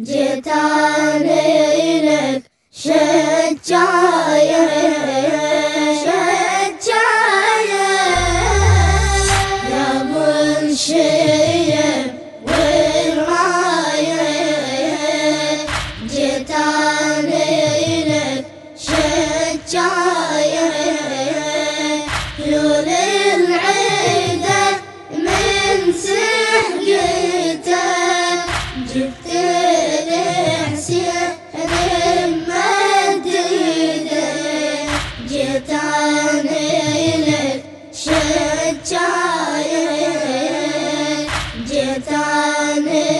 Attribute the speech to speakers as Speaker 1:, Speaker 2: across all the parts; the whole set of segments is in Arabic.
Speaker 1: جيت
Speaker 2: چار جتانے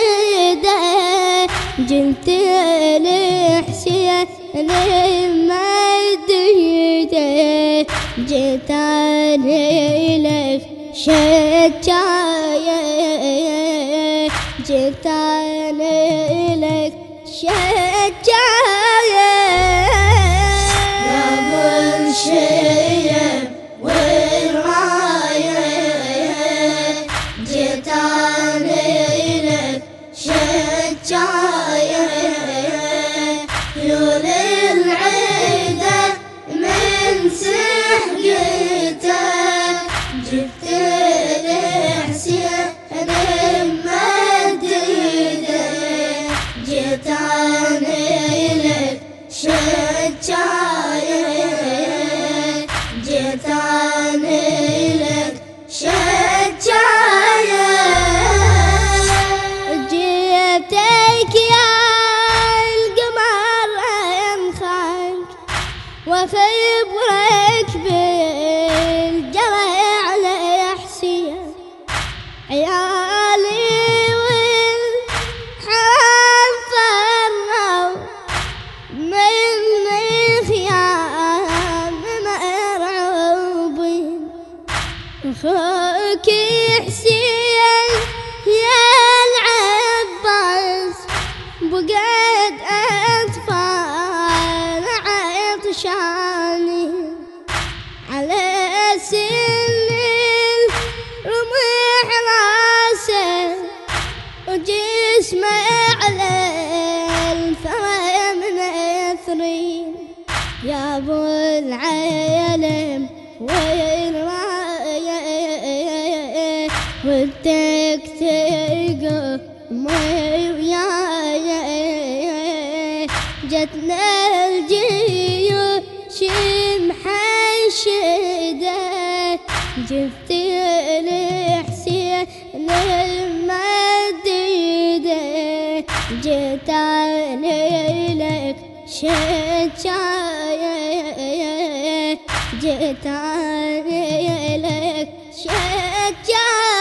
Speaker 2: جنت الحسين مديدة جيت أنا لك شجاية جيت لك شجاية
Speaker 1: يا ابو أخوك حسين
Speaker 2: يا العباس بقد أطفال عطشاني على سن الرمح راسه وجسمه على الثرى من اثرين يا أبو العالم وين محشده جبت لي حسين المديدة. جيت أنا لك شجاية جيت أنا لك شجاية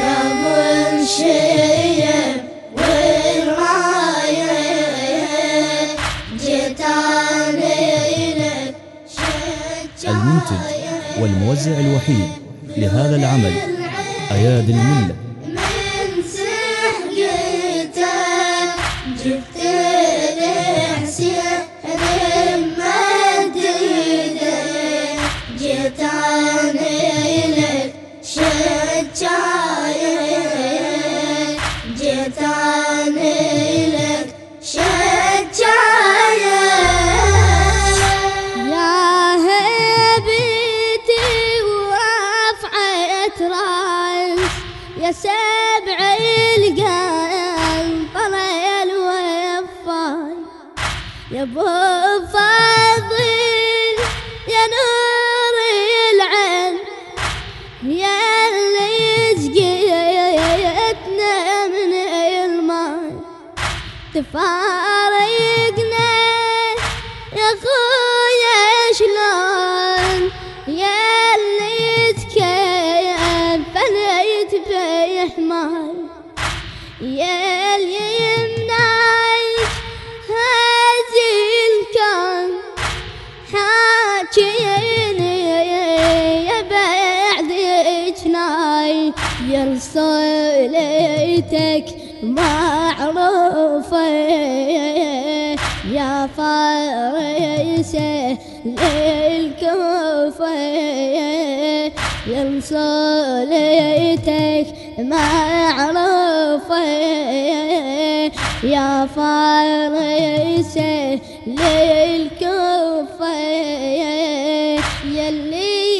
Speaker 1: يا ابو
Speaker 3: والموزع الوحيد لهذا العمل أياد الملة.
Speaker 2: يا أبو فاضل يا نور العين يا اللي يسقيتنا من الماء تفاضل. ليتك معروفة يا فارسة للكوفة يوم صليتك معروفة يا فارسة للكوفة
Speaker 1: يا اللي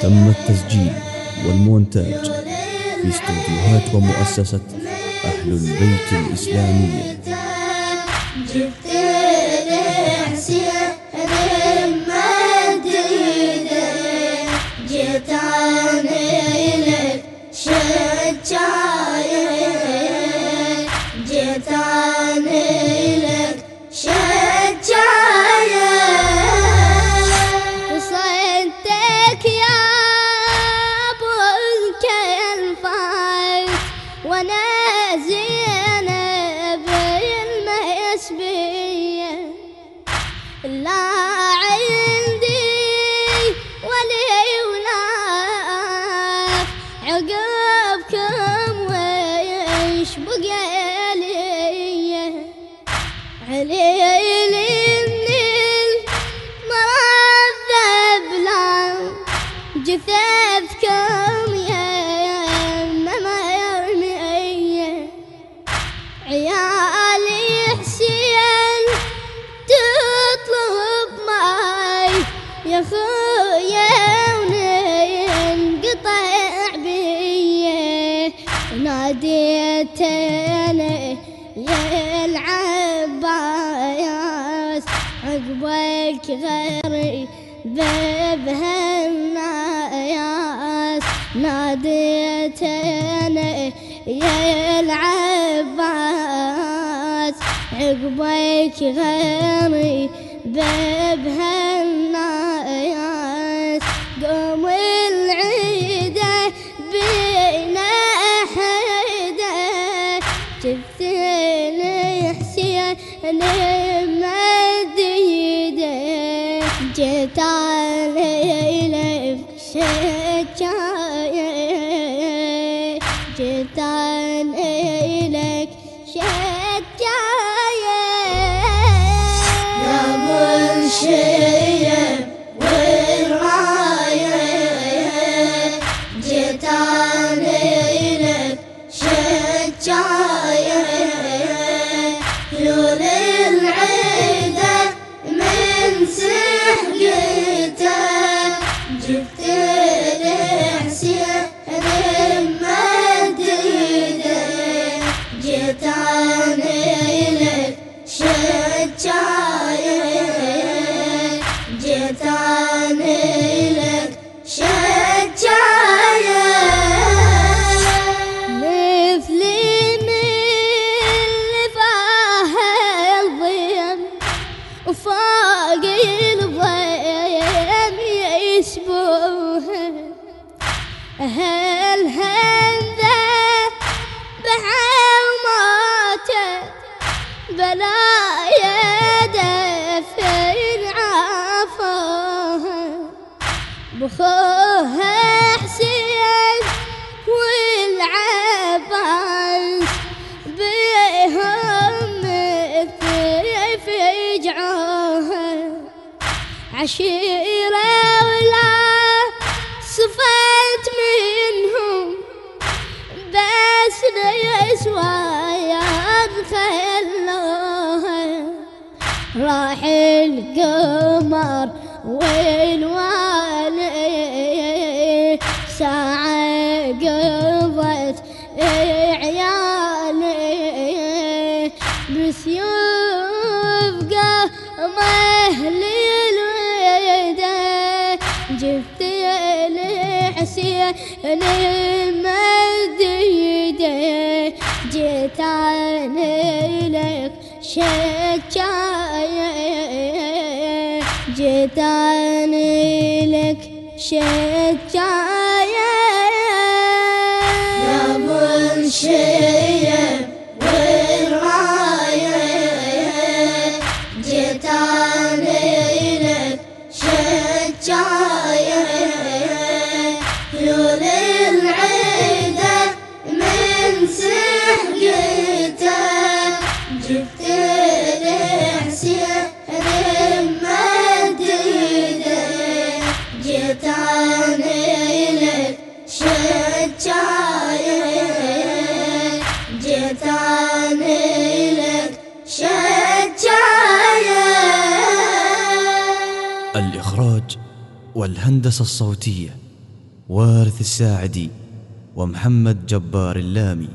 Speaker 3: تم التسجيل والمونتاج في استوديوهات ومؤسسة أهل البيت الإسلامية.
Speaker 1: جبت
Speaker 2: ناديتني يا العباس عقبك غيري بابها الناس ناديتني يا العباس عقبك غيري بابها shit. بخوها حسين والعباس بهم في جعوها عشيرة ولا صفت منهم بس ليس وياك خلوها راح القمر والوالي ساعة عيالي بسيوف قمه للويدة جبت الحسين مديدة. جيت عني لك شجاية جيت عني
Speaker 1: لك شجاية
Speaker 3: الإخراج والهندسة الصوتية وارث الساعدي ومحمد جبار اللامي.